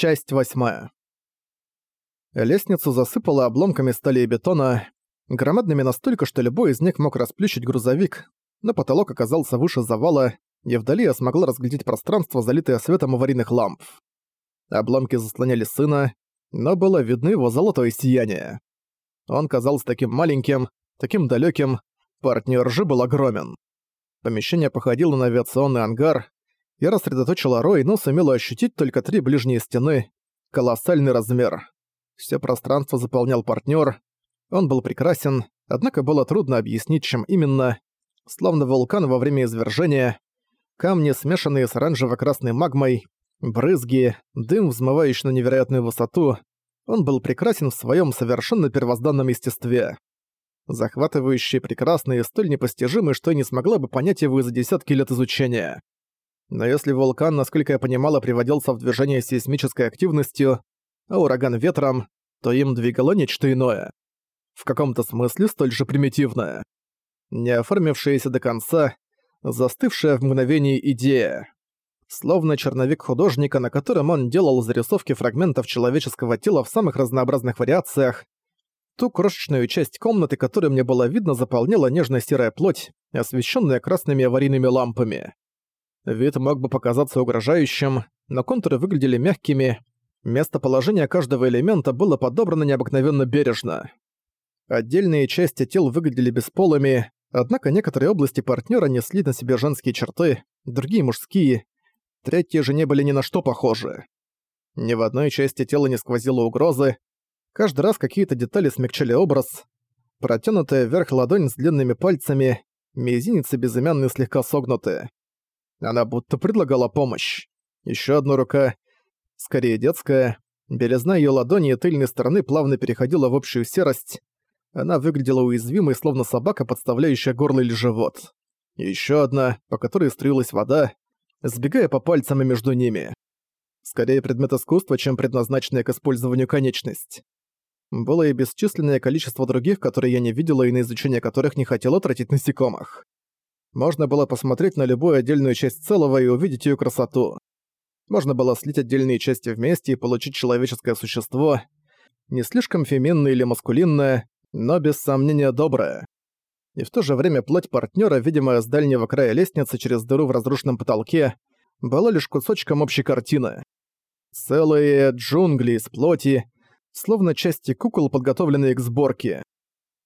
Часть восьмая. Лестницу засыпало обломками стали и бетона, громадными настолько, что любой из них мог расплющить грузовик, но потолок оказался выше завала, и вдали я смогла разглядеть пространство, залитое светом аварийных ламп. Обломки заслоняли сына, но было видно его золотое сияние. Он казался таким маленьким, таким далеким, партнер же был огромен. Помещение походило на авиационный ангар, я рассредоточила рой, но сумела ощутить только три ближние стены. Колоссальный размер. Все пространство заполнял партнер. Он был прекрасен, однако было трудно объяснить, чем именно. Словно вулкан во время извержения. Камни, смешанные с оранжево-красной магмой, брызги, дым, взмывающий на невероятную высоту. Он был прекрасен в своем совершенно первозданном естестве. Захватывающий, прекрасный и столь непостижимый, что я не смогла бы понять его за десятки лет изучения. Но если вулкан, насколько я понимала, приводился в движение сейсмической активностью, а ураган ветром, то им двигало нечто иное. В каком-то смысле столь же примитивное. Не оформившаяся до конца, застывшая в мгновении идея. Словно черновик художника, на котором он делал зарисовки фрагментов человеческого тела в самых разнообразных вариациях, ту крошечную часть комнаты, которую мне было видно, заполняла нежно-серая плоть, освещенная красными аварийными лампами. Вид мог бы показаться угрожающим, но контуры выглядели мягкими, местоположение каждого элемента было подобрано необыкновенно бережно. Отдельные части тел выглядели бесполыми, однако некоторые области партнера несли на себе женские черты, другие мужские, третьи же не были ни на что похожи. Ни в одной части тела не сквозило угрозы, каждый раз какие-то детали смягчали образ, протянутая вверх ладонь с длинными пальцами, мизинец и безымянный слегка согнуты. Она будто предлагала помощь. Еще одна рука, скорее детская, белизна ее ладони и тыльной стороны плавно переходила в общую серость. Она выглядела уязвимой, словно собака, подставляющая горло или живот. Еще одна, по которой струилась вода, сбегая по пальцам и между ними. Скорее предмет искусства, чем предназначенная к использованию конечность. Было и бесчисленное количество других, которые я не видела и на изучение которых не хотела тратить насекомых. Можно было посмотреть на любую отдельную часть целого и увидеть ее красоту. Можно было слить отдельные части вместе и получить человеческое существо, не слишком феминное или маскулинное, но без сомнения доброе. И в то же время плоть партнера, видимая с дальнего края лестницы через дыру в разрушенном потолке, была лишь кусочком общей картины. Целые джунгли из плоти, словно части кукол, подготовленные к сборке.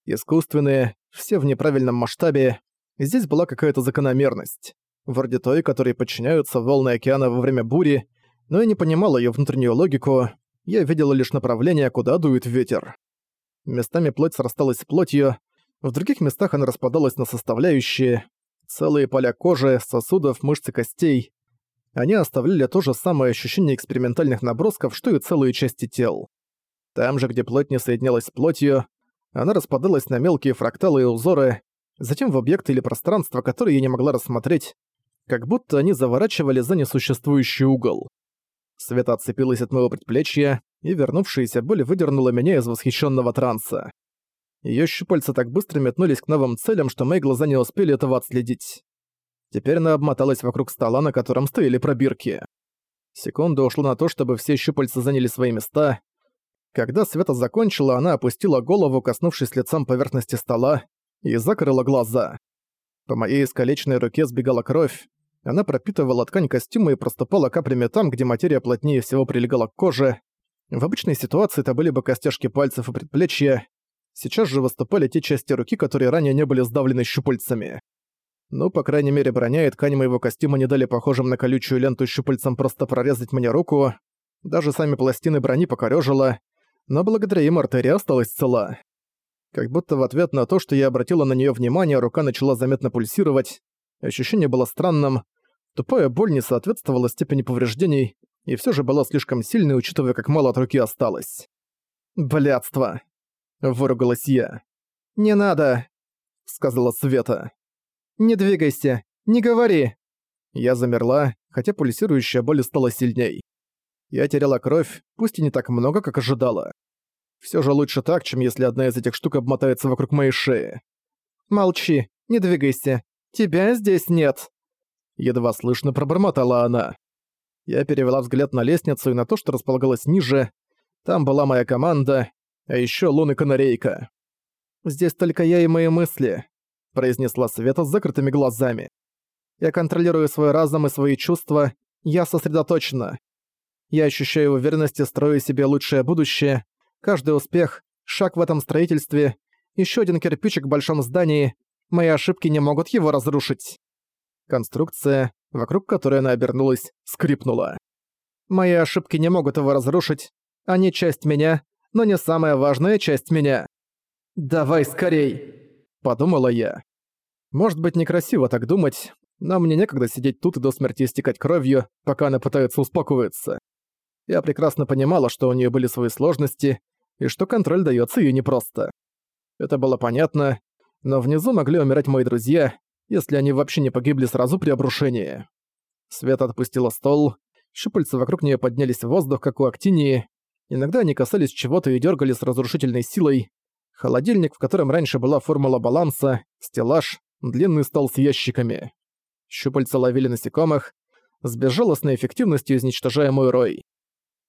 Искусственные, все в неправильном масштабе, Здесь была какая-то закономерность, вроде той, которой подчиняются волны океана во время бури, но я не понимала ее внутреннюю логику, я видела лишь направление, куда дует ветер. Местами плоть срасталась с плотью, в других местах она распадалась на составляющие, целые поля кожи, сосудов, мышц и костей. Они оставляли то же самое ощущение экспериментальных набросков, что и целые части тел. Там же, где плоть не соединялась с плотью, она распадалась на мелкие фракталы и узоры, затем в объекты или пространство, которые я не могла рассмотреть, как будто они заворачивали за несуществующий угол. Света отцепилась от моего предплечья, и вернувшаяся боль выдернула меня из восхищенного транса. Её щупальца так быстро метнулись к новым целям, что мои глаза не успели этого отследить. Теперь она обмоталась вокруг стола, на котором стояли пробирки. Секунда ушла на то, чтобы все щупальца заняли свои места. Когда Света закончила, она опустила голову, коснувшись лицом поверхности стола, и закрыла глаза. По моей искалеченной руке сбегала кровь, она пропитывала ткань костюма и проступала каплями там, где материя плотнее всего прилегала к коже. В обычной ситуации это были бы костяшки пальцев и предплечья, сейчас же выступали те части руки, которые ранее не были сдавлены щупальцами. Ну, по крайней мере, броня и ткань моего костюма не дали похожим на колючую ленту щупальцам просто прорезать мне руку, даже сами пластины брони покорёжило, но благодаря им артерия осталась цела. Как будто в ответ на то, что я обратила на неё внимание, рука начала заметно пульсировать. Ощущение было странным. Тупая боль не соответствовала степени повреждений, и всё же была слишком сильной, учитывая, как мало от руки осталось. «Блядство!» — выругалась я. «Не надо!» — сказала Света. «Не двигайся! Не говори!» Я замерла, хотя пульсирующая боль стала сильней. Я теряла кровь, пусть и не так много, как ожидала. Все же лучше так, чем если одна из этих штук обмотается вокруг моей шеи. «Молчи, не двигайся. Тебя здесь нет!» Едва слышно пробормотала она. Я перевела взгляд на лестницу и на то, что располагалось ниже. Там была моя команда, а ещё Лун и Канарейка. «Здесь только я и мои мысли», — произнесла Света с закрытыми глазами. «Я контролирую свой разум и свои чувства, я сосредоточена. Я ощущаю уверенность и строю себе лучшее будущее. Каждый успех, шаг в этом строительстве, ещё один кирпичик в большом здании, мои ошибки не могут его разрушить». Конструкция, вокруг которой она обернулась, скрипнула. «Мои ошибки не могут его разрушить. Они часть меня, но не самая важная часть меня». «Давай скорей!» – подумала я. Может быть, некрасиво так думать, но мне некогда сидеть тут и до смерти истекать кровью, пока она пытается успокоиться. Я прекрасно понимала, что у нее были свои сложности, и что контроль дается ей непросто. Это было понятно, но внизу могли умирать мои друзья, если они вообще не погибли сразу при обрушении. Свет отпустила стол, щупальца вокруг нее поднялись в воздух, как у актинии, иногда они касались чего-то и дергали с разрушительной силой, холодильник, в котором раньше была формула баланса, стеллаж, длинный стол с ящиками. Щупальца ловили насекомых, с безжалостной эффективностью изничтожая мой рой.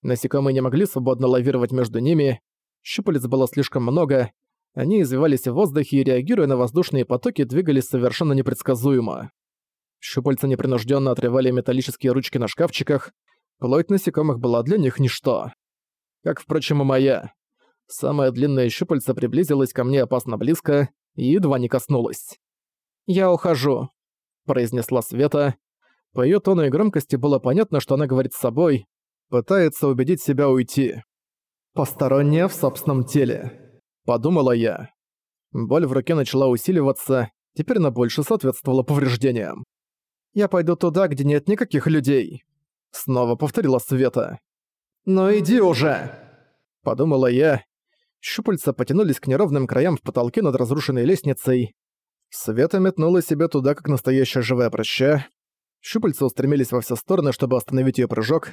Насекомые не могли свободно лавировать между ними, щупалец было слишком много, они извивались в воздухе и, реагируя на воздушные потоки, двигались совершенно непредсказуемо. Щупальца непринужденно отрывали металлические ручки на шкафчиках, плоть насекомых была для них ничто. Как, впрочем, и моя. Самая длинная щупальца приблизилась ко мне опасно близко и едва не коснулась. «Я ухожу», — произнесла Света. По её тону и громкости было понятно, что она говорит с собой, пытается убедить себя уйти. «Посторонняя в собственном теле», — подумала я. Боль в руке начала усиливаться, теперь она больше соответствовала повреждениям. «Я пойду туда, где нет никаких людей», — снова повторила Света. «Ну иди уже!» — подумала я Щупальца потянулись к неровным краям в потолке над разрушенной лестницей. Света метнула себя туда, как настоящая живая проща. Щупальца устремились во все стороны, чтобы остановить ее прыжок,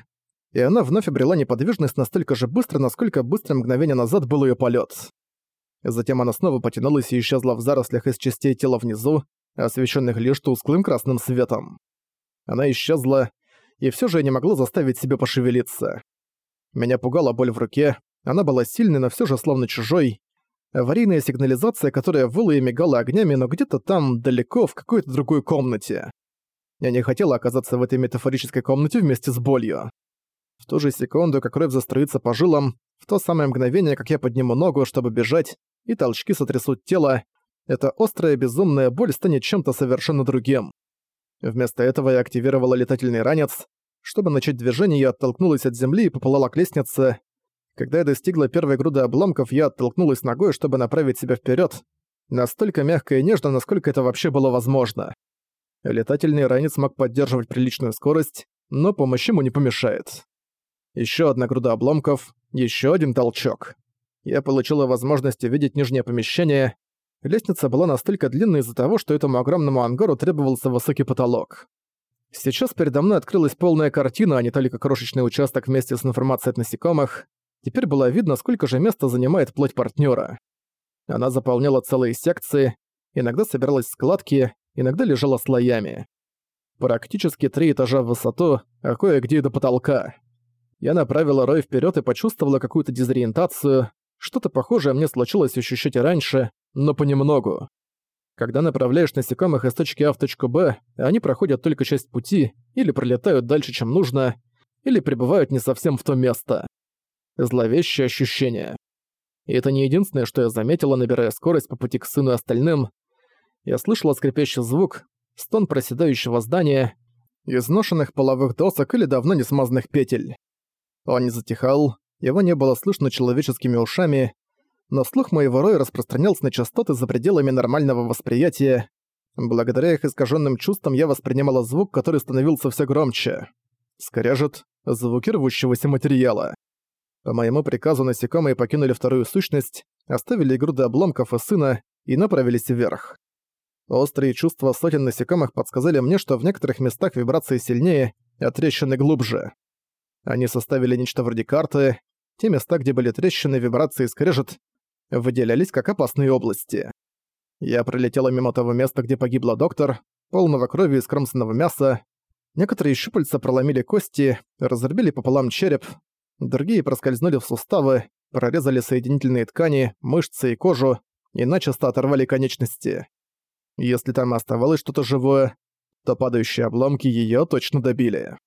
и она вновь обрела неподвижность настолько же быстро, насколько быстро мгновение назад был ее полет. Затем она снова потянулась и исчезла в зарослях из частей тела внизу, освещенных лишь тусклым красным светом. Она исчезла, и все же я не могла заставить себя пошевелиться. Меня пугала боль в руке, она была сильной, но все же словно чужой. Аварийная сигнализация, которая выла и мигала огнями, но где-то там, далеко, в какой-то другой комнате. Я не хотела оказаться в этой метафорической комнате вместе с болью. В ту же секунду, как кровь застроится по жилам, в то самое мгновение, как я подниму ногу, чтобы бежать, и толчки сотрясут тело, эта острая безумная боль станет чем-то совершенно другим. Вместо этого я активировала летательный ранец. Чтобы начать движение, я оттолкнулась от земли и поплыла к лестнице. Когда я достигла первой груды обломков, я оттолкнулась ногой, чтобы направить себя вперед, настолько мягко и нежно, насколько это вообще было возможно. Летательный ранец мог поддерживать приличную скорость, но помощь ему не помешает. Еще одна груда обломков, еще один толчок. Я получила возможность увидеть нижнее помещение. Лестница была настолько длинной из-за того, что этому огромному ангару требовался высокий потолок. Сейчас передо мной открылась полная картина, а не только крошечный участок вместе с информацией от насекомых. Теперь было видно, сколько же места занимает плоть партнера. Она заполняла целые секции, иногда собиралась в складки, иногда лежала слоями. Практически три этажа в высоту, а кое-где до потолка. Я направила Рой вперед и почувствовала какую-то дезориентацию. Что-то похожее мне случилось ощущать раньше, но понемногу. Когда направляешь насекомых из точки А в точку Б, они проходят только часть пути, или пролетают дальше, чем нужно, или прибывают не совсем в то место зловещее ощущение. И это не единственное, что я заметила, набирая скорость по пути к сыну и остальным. Я слышала скрипящий звук, стон проседающего здания, изношенных половых досок или давно не смазанных петель. Он не затихал, его не было слышно человеческими ушами, но слух моего роя распространялся на частоты за пределами нормального восприятия. Благодаря их искаженным чувствам я воспринимала звук, который становился все громче. Скорежет звуки рвущегося материала. По моему приказу насекомые покинули вторую сущность, оставили груды обломков и сына и направились вверх. Острые чувства сотен насекомых подсказали мне, что в некоторых местах вибрации сильнее, а трещины глубже. Они составили нечто вроде карты. Те места, где были трещины, вибрации и скрежет, выделялись как опасные области. Я пролетела мимо того места, где погибла доктор, полного крови и скромственного мяса. Некоторые щупальца проломили кости, разрубили пополам череп, другие проскользнули в суставы, прорезали соединительные ткани, мышцы и кожу и начисто оторвали конечности. Если там оставалось что-то живое, то падающие обломки её точно добили.